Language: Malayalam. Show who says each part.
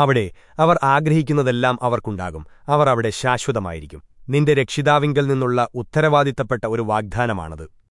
Speaker 1: അവിടെ അവർ ആഗ്രഹിക്കുന്നതെല്ലാം അവർക്കുണ്ടാകും. അവർ അവിടെ ശാശ്വതമായിരിക്കും. നിന്റെ രക്ഷിതാവിങ്കൽ നിന്നുള്ള ഉത്തരവാദിത്തപ്പെട്ട ഒരു വാഗ്ദാനമാണത്.